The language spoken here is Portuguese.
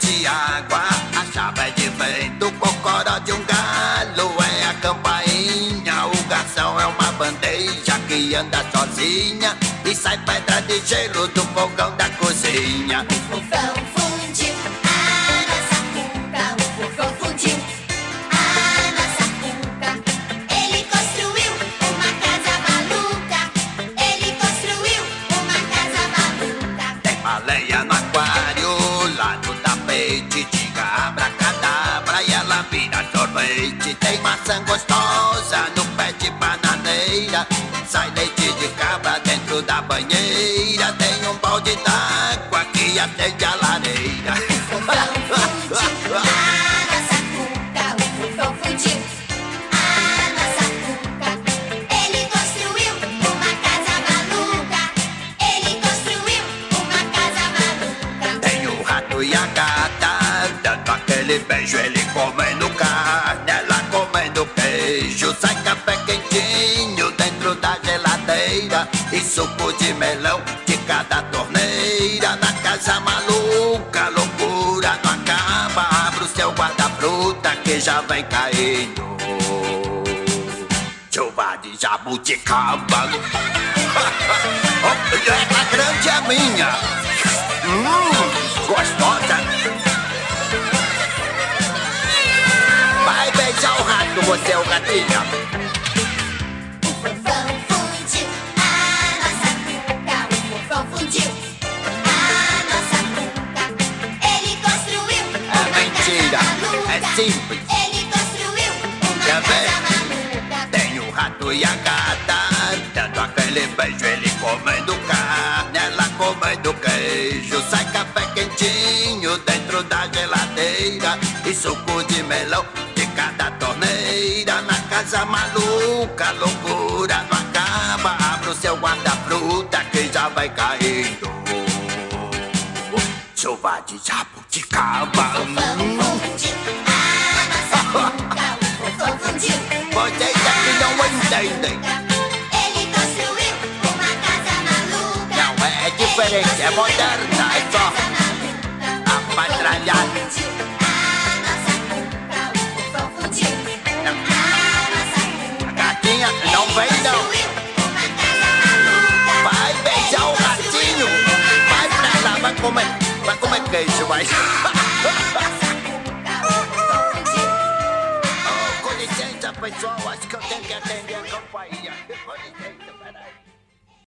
de água, a chave é de vento, o cocoró de um galo é a campainha, o garçom é uma bandeja que anda sozinha e sai pedra de gelo do fogão da cozinha. O fofão fundiu a nossa cuca, o fofão fundiu a nossa cuca. Ele construiu uma casa maluca, ele construiu uma casa maluca. Tem baleia no aquário, sorvete. Tem maçã gostosa no pé de bananeira, sai leite de cabra dentro da banheira. Tem um balde d'água que acende a lareira. A gata, dando aquele beijo, ele comendo carne, ela comendo queijo. Sai café quentinho dentro da geladeira e suco de melão de cada torneira. Na casa maluca, loucura não acaba. Abre o seu guarda-fruta que já vem caindo. Chuva de jabuticaba. oh, essa grande é minha. Hum, é simples. Ele construiu uma casa maluca. Tem o rato e a gata, dando aquele beijo, ele comendo carne, ela comendo queijo. Sai café quentinho dentro da geladeira e suco de melão casa maluca, loucura não acaba. Abre o seu guarda-fruta que já vai caindo. Chuva de jabuticaba. Vocês aqui não entendem. Ele construiu uma casa maluca. Não, é, é diferente, é moderna, é só a patralhada. Pra lá, vai comer, vai comer queijo, vai.